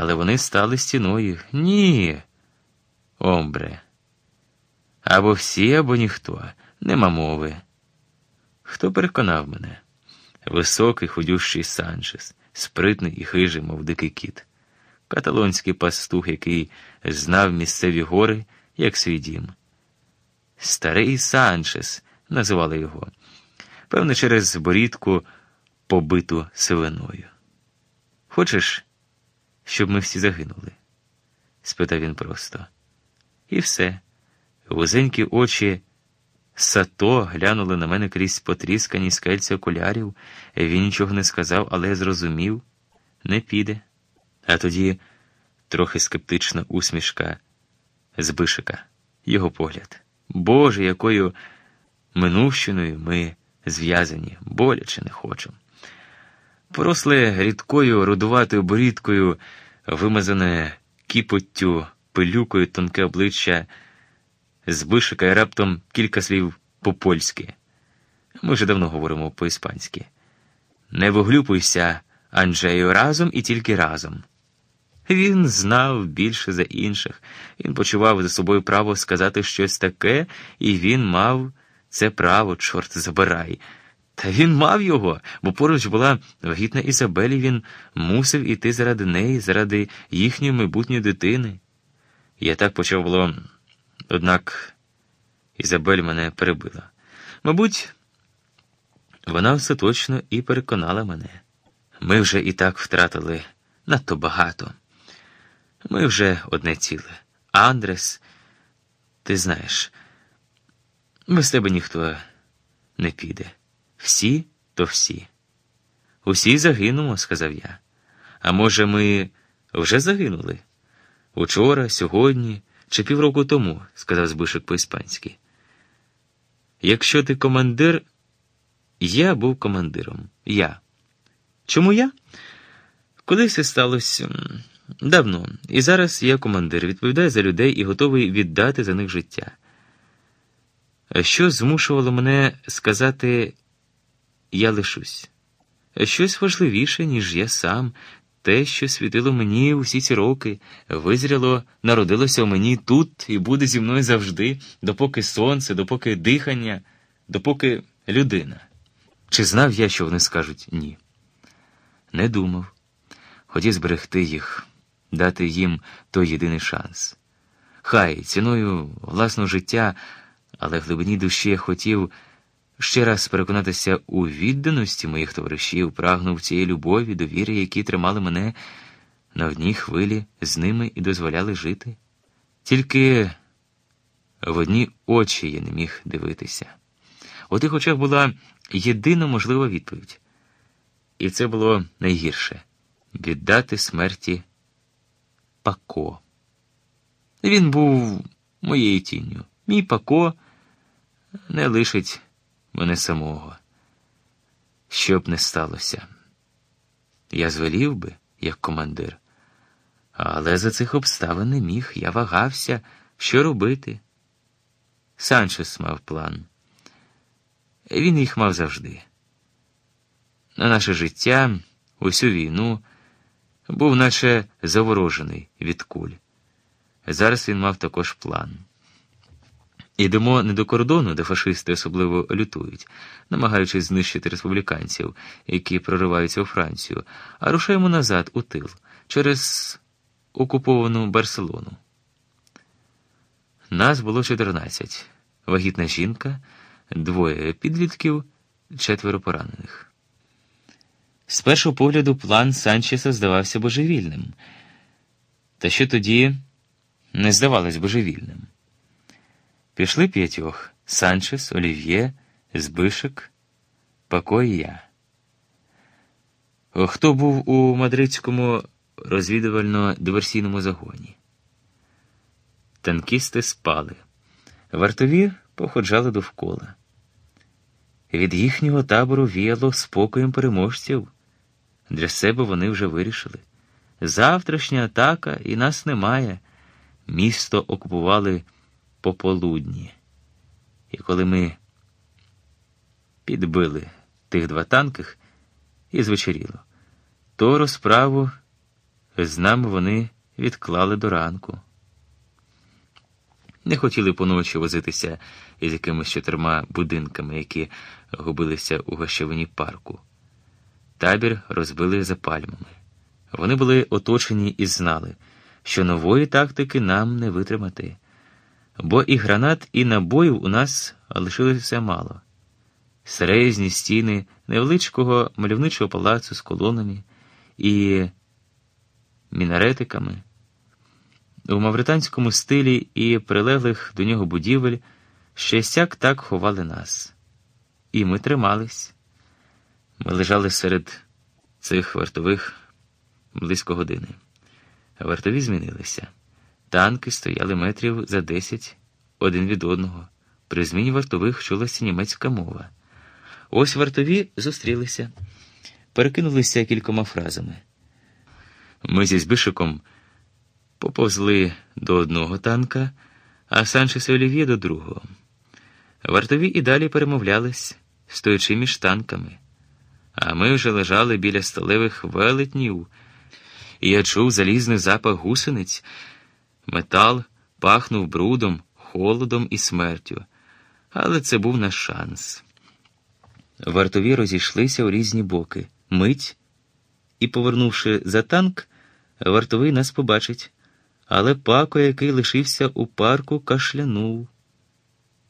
Але вони стали стіною. Ні. Омбре. Або всі, або ніхто. Нема мови. Хто переконав мене? Високий, худющий Санчес, спритний і хижий, мов дикий кіт, каталонський пастух, який знав місцеві гори, як свій дім. Старий Санчес називали його, певно, через борідку, побиту сивиною. Хочеш, щоб ми всі загинули? спитав він просто. І все. Вузенькі очі сато глянули на мене крізь потріскані скельці окулярів. Він нічого не сказав, але зрозумів не піде. А тоді трохи скептична усмішка Збишика, його погляд. Боже, якою минувщиною ми зв'язані, боляче не хочемо. Поросле рідкою рудуватою борідкою, вимазане кіпоттю, пилюкою тонке обличчя Збишика і раптом кілька слів по-польськи. Ми вже давно говоримо по-іспанськи. Не виглюпуйся, Анджею, разом і тільки разом. Він знав більше за інших, він почував за собою право сказати щось таке, і він мав це право, чорт забирай. Та він мав його, бо поруч була вагітна Ізабелі, він мусив іти заради неї, заради їхньої майбутньої дитини. Я так почав було, однак Ізабель мене перебила. Мабуть, вона остаточно і переконала мене. Ми вже і так втратили надто багато. Ми вже одне ціле. Андрес, ти знаєш, без тебе ніхто не піде. Всі то всі. Усі загинемо, сказав я. А може, ми вже загинули? Учора, сьогодні чи півроку тому, сказав Збишек по-іспанськи. Якщо ти командир, я був командиром. Я. Чому я? Колись це сталося давно. І зараз я командир, відповідаю за людей і готовий віддати за них життя. Що змушувало мене сказати я лишусь? Щось важливіше, ніж я сам, те, що світило мені усі ці роки, визріло, народилося у мені тут і буде зі мною завжди, допоки сонце, допоки дихання, допоки людина. Чи знав я, що вони скажуть ні? Не думав. Хотів зберегти їх, дати їм той єдиний шанс. Хай ціною власного життя, але в глибині душі я хотів ще раз переконатися у відданості моїх товаришів, прагнув цієї любові, довіри, які тримали мене на одній хвилі з ними і дозволяли жити. Тільки в одні очі я не міг дивитися. У тих очах була єдина можлива відповідь. І це було найгірше віддати смерті Пако. Він був моєю тінню. Мій Пако не лишить мене самого. Що б не сталося. Я звелів би, як командир, але за цих обставин не міг, я вагався, що робити. Санчес мав план. Він їх мав завжди. На наше життя, усю війну, був наче заворожений від куль. Зараз він мав також план. Ідемо не до кордону, де фашисти особливо лютують, намагаючись знищити республіканців, які прориваються у Францію, а рушаємо назад у тил через окуповану Барселону. Нас було 14. Вагітна жінка, двоє підлітків, четверо поранених. З першого погляду план Санчеса здавався божевільним. Та що тоді не здавалось божевільним. Пішли п'ятьох Санчес, Олів'є, Збишек, Пако і я. Хто був у мадридському розвідувально-диверсійному загоні? Танкісти спали, вартові походжали довкола. Від їхнього табору віяло спокоєм переможців. Для себе вони вже вирішили. Завтрашня атака і нас немає. Місто окупували пополудні. І коли ми підбили тих два танких і звечеріло, то розправу з нами вони відклали до ранку. Не хотіли поночі возитися із якимись чотирма будинками, які губилися у гощевині парку. Табір розбили за пальмами. Вони були оточені і знали, що нової тактики нам не витримати, бо і гранат, і набоїв у нас лишилося мало. Серезні стіни невеличкого мальовничого палацу з колонами і мінаретиками. У мавританському стилі і прилеглих до нього будівель ще сяк так ховали нас. І ми тримались. Ми лежали серед цих вартових близько години. Вартові змінилися. Танки стояли метрів за десять один від одного. При зміні вартових чулася німецька мова. Ось вартові зустрілися, перекинулися кількома фразами. Ми зі Збишиком поповзли до одного танка, а Санчес і Олів'є до другого. Вартові і далі перемовлялись, стоячи між танками, а ми вже лежали біля сталевих велетнів, і я чув залізний запах гусениць. Метал пахнув брудом, холодом і смертю, але це був наш шанс. Вартові розійшлися у різні боки, мить, і, повернувши за танк, вартовий нас побачить. Але пако, який лишився у парку, кашлянув.